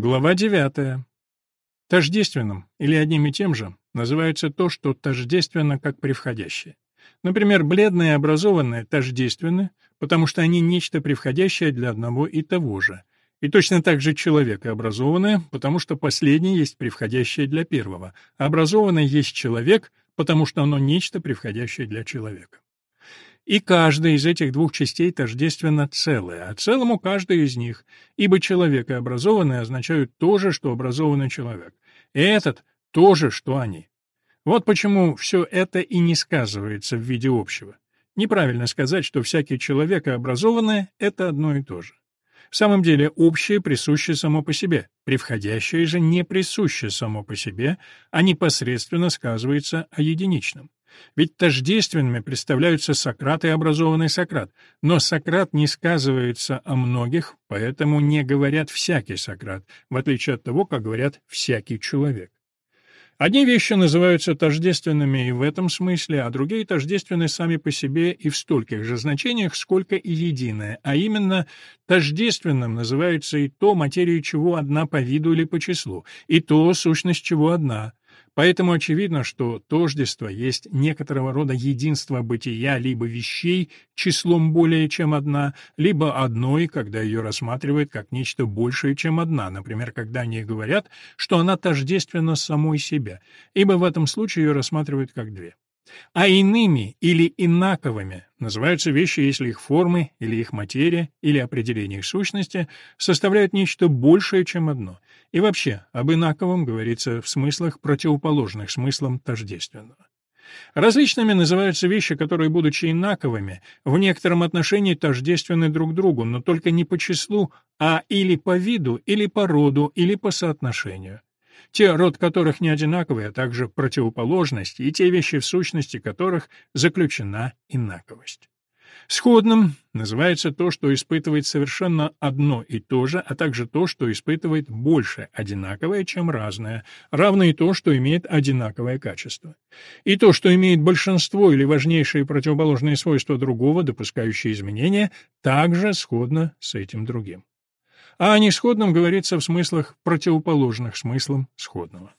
Глава 9. Тождественным или одним и тем же называется то, что тождественно как превходящее. Например, бледные и образованные тождественны, потому что они нечто превходящее для одного и того же. И точно так же человек и образованное, потому что последнее есть превходящее для первого, а образованное есть человек, потому что оно нечто превходящее для человека. И каждая из этих двух частей тождественно целое, а целому каждая из них, ибо человек и образованный означают то же, что образованный человек, и этот — то же, что они. Вот почему все это и не сказывается в виде общего. Неправильно сказать, что всякий человек и образованное — это одно и то же. В самом деле общее присуще само по себе, превходящее же не присуще само по себе, а непосредственно сказывается о единичном. Ведь тождественными представляются Сократ и образованный Сократ, но Сократ не сказывается о многих, поэтому не говорят «всякий Сократ», в отличие от того, как говорят «всякий человек». Одни вещи называются тождественными и в этом смысле, а другие тождественны сами по себе и в стольких же значениях, сколько и единое, а именно тождественным называется и то, материя чего одна по виду или по числу, и то, сущность чего одна, Поэтому очевидно, что тождество есть некоторого рода единство бытия либо вещей числом более чем одна, либо одной, когда ее рассматривают как нечто большее, чем одна, например, когда они говорят, что она тождественна самой себе, ибо в этом случае ее рассматривают как две. А иными или инаковыми называются вещи, если их формы или их материя или определение их сущности составляют нечто большее, чем одно. И вообще, об инаковом говорится в смыслах противоположных смыслам тождественного. Различными называются вещи, которые, будучи инаковыми, в некотором отношении тождественны друг другу, но только не по числу, а или по виду, или по роду, или по соотношению те, род которых не одинаковый, а также противоположности, и те вещи, в сущности которых заключена инаковость. Сходным называется то, что испытывает совершенно одно и то же, а также то, что испытывает больше одинаковое, чем разное, равно и то, что имеет одинаковое качество. И то, что имеет большинство или важнейшие противоположные свойства другого, допускающие изменения, также сходно с этим другим а о несходном говорится в смыслах противоположных смыслам сходного.